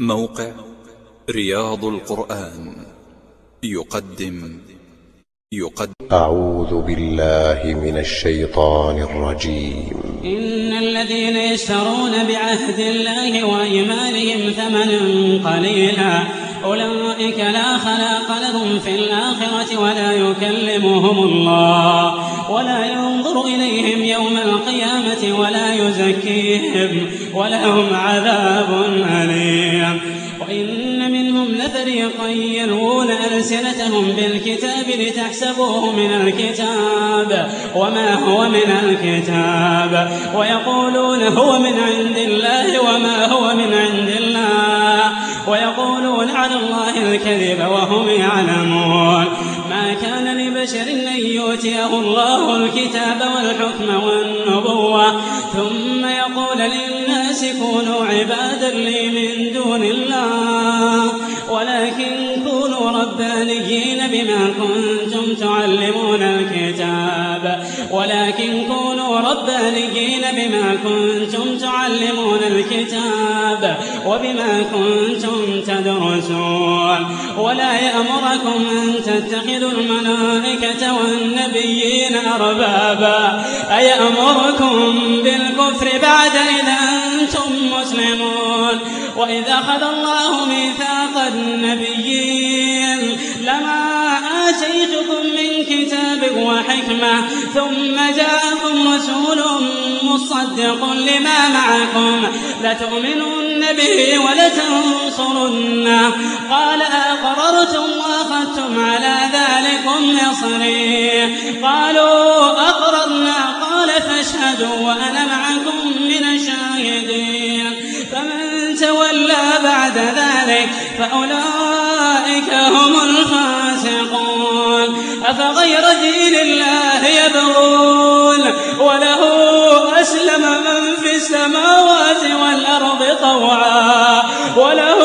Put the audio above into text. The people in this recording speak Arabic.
موقع رياض القرآن. يقدم. يقدم. أعوذ بالله من الشيطان الرجيم. إن الذين يشترون بعهد الله وإيمانهم ثمنا قليلا أولئك لا خلاق لهم في الآخرة ولا يكلمهم الله ولا ينظر إليهم يوم القيامة ولا يزكيهم ولهم عذاب ألسنتهم بالكتاب لتحسبوه من الكتاب وما هو من الكتاب ويقولون هو من عند الله وما هو من عند الله ويقولون على الله الكذب وهم يعلمون ما كان لبشر أن يؤتيه الله الكتاب والحكم والنبوة ثم يقول للناس كونوا عبادا لي من دون الله ولكن ربانيين بما كنتم تعلمون الكتاب. ولكن كونوا ربانيين بما كنتم تعلمون الكتاب وبما كنتم تدرسون. ولا يأمركم أن تتخذوا الملائكة والنبيين أربابا. أيأمركم بالكفر بعد إذا أنتم مسلمون؟ وإذا أخذ الله ميثاق النبيين كتاب وحكمة ثم جاءكم رسول مصدق لما معكم. لتؤمنن به ولتنصرنه. قال أقررتم وأخذتم على ذلكم نصري. قالوا أقررنا. قال فاشهدوا وأنا معكم من الشاهدين. فمن تولى بعد ذلك فأولئك هم الفاسقون. أفغير دين الله يبغون وله أسلم من في السماوات والأرض طوعا. وله